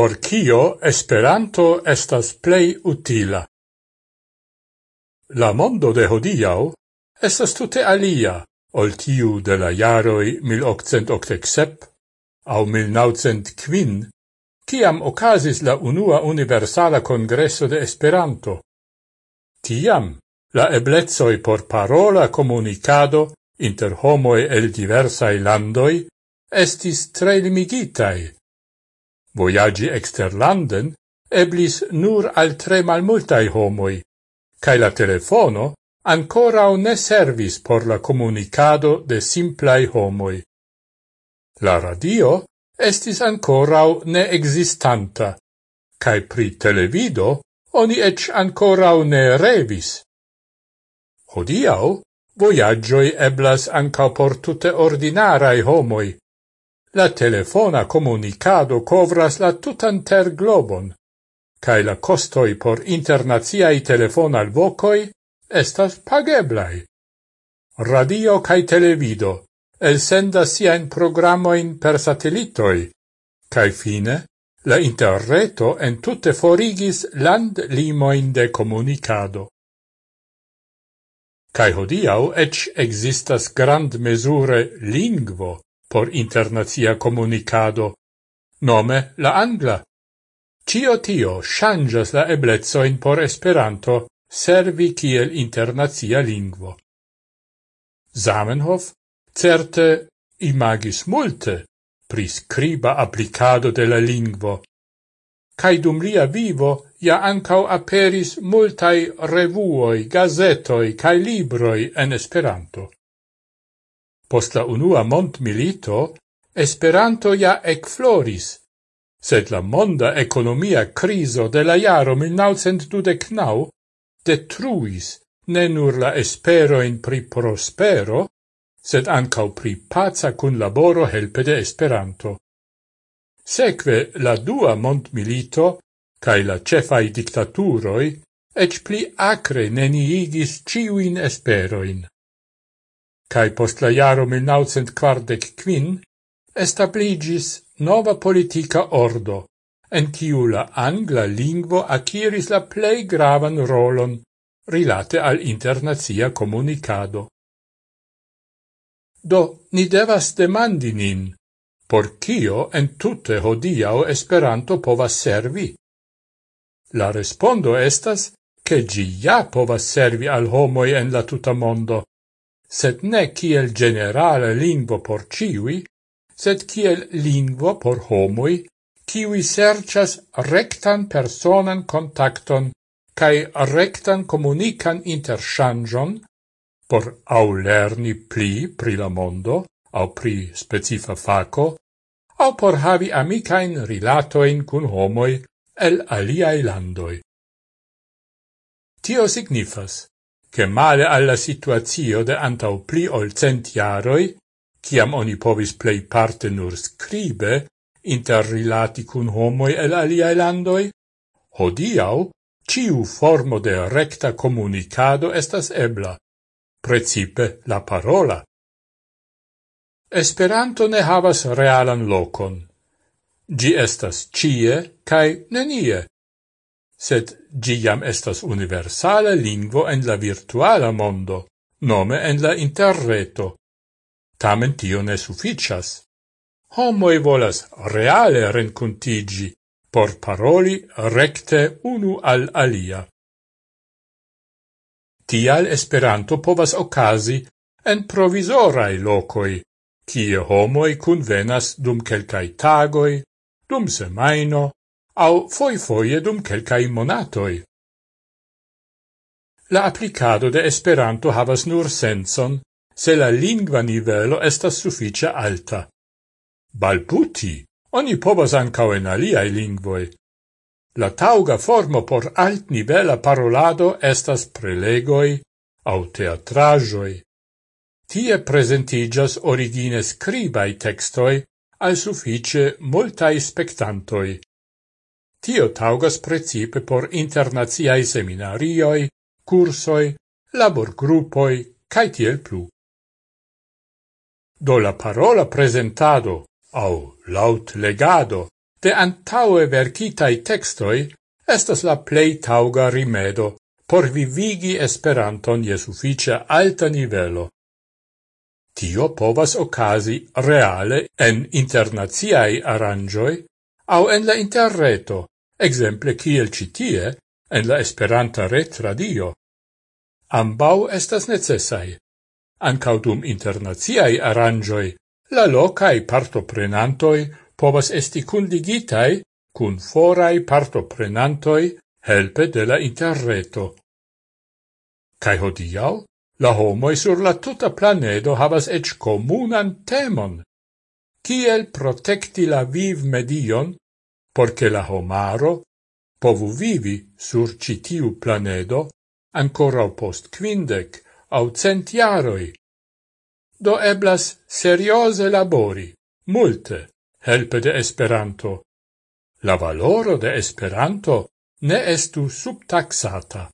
por kio Esperanto estas plej utila. La mondo de hodiau estas tute alia ol tiu de la jaroj 1887 au 1905, kiam ocasis la unua universala congresso de Esperanto. Tiam, la eblezoi por parola comunicado inter homoj el diversai landoi estis tre limigitai, Voyagi exterlanden eblis nur al tre malmultai homoi, cae la telefono ancora ne servis por la comunicado de simplai homoi. La radio estis ancora ne existanta, cae pri televido oni ec ancora ne revis. Hodiau, voyagioi eblas anca por tutte ordinarai homoi, La telefona comunicado covras la tutan ter globon, cae la costoi por internaziai telefonal vocoi estas pageblai. Radio cae televido elsendas siain programoin per satellitoi, cae fine la interreto en tutte forigis land limoin de comunicado. Cae hodiau ec existas grand mesure lingvo, por internazia comunicado, nome la angla. Cio tio changas la eblezoin por Esperanto servi kiel internazia lingvo. Zamenhof certe imagis multe pri scriba applicado de la lingvo, cae dum lia vivo ja ancau aperis multai revuoi, gazetoi cae libroi en Esperanto. Post la unua mondmilito, Esperanto ja ecfloris, sed la monda economia criso de la jaro 1929 detruis ne nur la esperoin pri prospero, sed ancau pri paca cun laboro helpe de Esperanto. Sekve la dua mondmilito cae la cefai dictaturoi ec pli acre neniigis ciuin esperoin cae post la jaro 1945 establigis nova politica ordo, en ciu la angla lingvo akiris la plei gravan rolon rilate al internazia comunicado. Do, ni devas demandi nin, por cio en tutte hodiao Esperanto povas servi? La respondo estas, che gi ja povas servi al homoi en la tuta mondo, sed ne kiel generale lingvo por ciui, sed kiel lingvo por homoi, kiui serchas rectan personan contacton cae rectan comunican interchangion por au lerni pli pri la mondo, au pri specifa faco, au por havi amicain rilatoin cun homoi el aliai landoi. Tio signifas, che male alla situazio de antau pli ol cent jaroi, ciam oni povis plei parte nur scribe interrilati cun homoi el aliae landoi, hodiau ciu formo de recta comunicado estas ebla, precipe la parola. Esperanto ne havas realan locon. Gi estas cie cae nenie, sed giam estas universala lingvo en la virtuala mondo, nome en la interreto. Tamen tio ne sufficias. Homoi volas reale rencontigi por paroli recte unu al alia. Tial Esperanto povas ocasi en provisorai locoi, kie homoi convenas dum quelcae tagoi, dum semaino, au foifoie dum quelcae monatoi. La applicado de Esperanto havas nur senson se la lingua nivelo estas sufficia alta. Balbuti oni povas ancao en aliai lingvoi. La tauga formo por alt nivela parolado estas prelegoi au teatrajoi. Tie presentigas origine scribai textoi al suffice multai spectantoi. Tio taugas precipe por internaziai seminarioi, cursoi, laborgrupoi, cae tiel plu. Do la parola presentado, au laut legado, de antaue vercitai textoi, estas la plei tauga rimedo por vivigi Esperanton je sufficia alta nivelo. Tio povas ocasi reale en internaziai aranjoi, au en la interreto, exemple kiel citie en la Esperanta retradio. Ambau estas necessai. Ancaudum internaziai aranjoi, la locai partoprenantoi povas esti cundigitai cun forai partoprenantoi helpe de la interreto. Cai hodiau, la homoi sur la tuta planedo havas ec comunan temon. Kiel protecti la viv medion porque la homaro povu vivi sur citiu planedo ancora post quindec au centiaroi. Do eblas seriose labori, multe, helpe de Esperanto. La valoro de Esperanto ne estu subtaxata.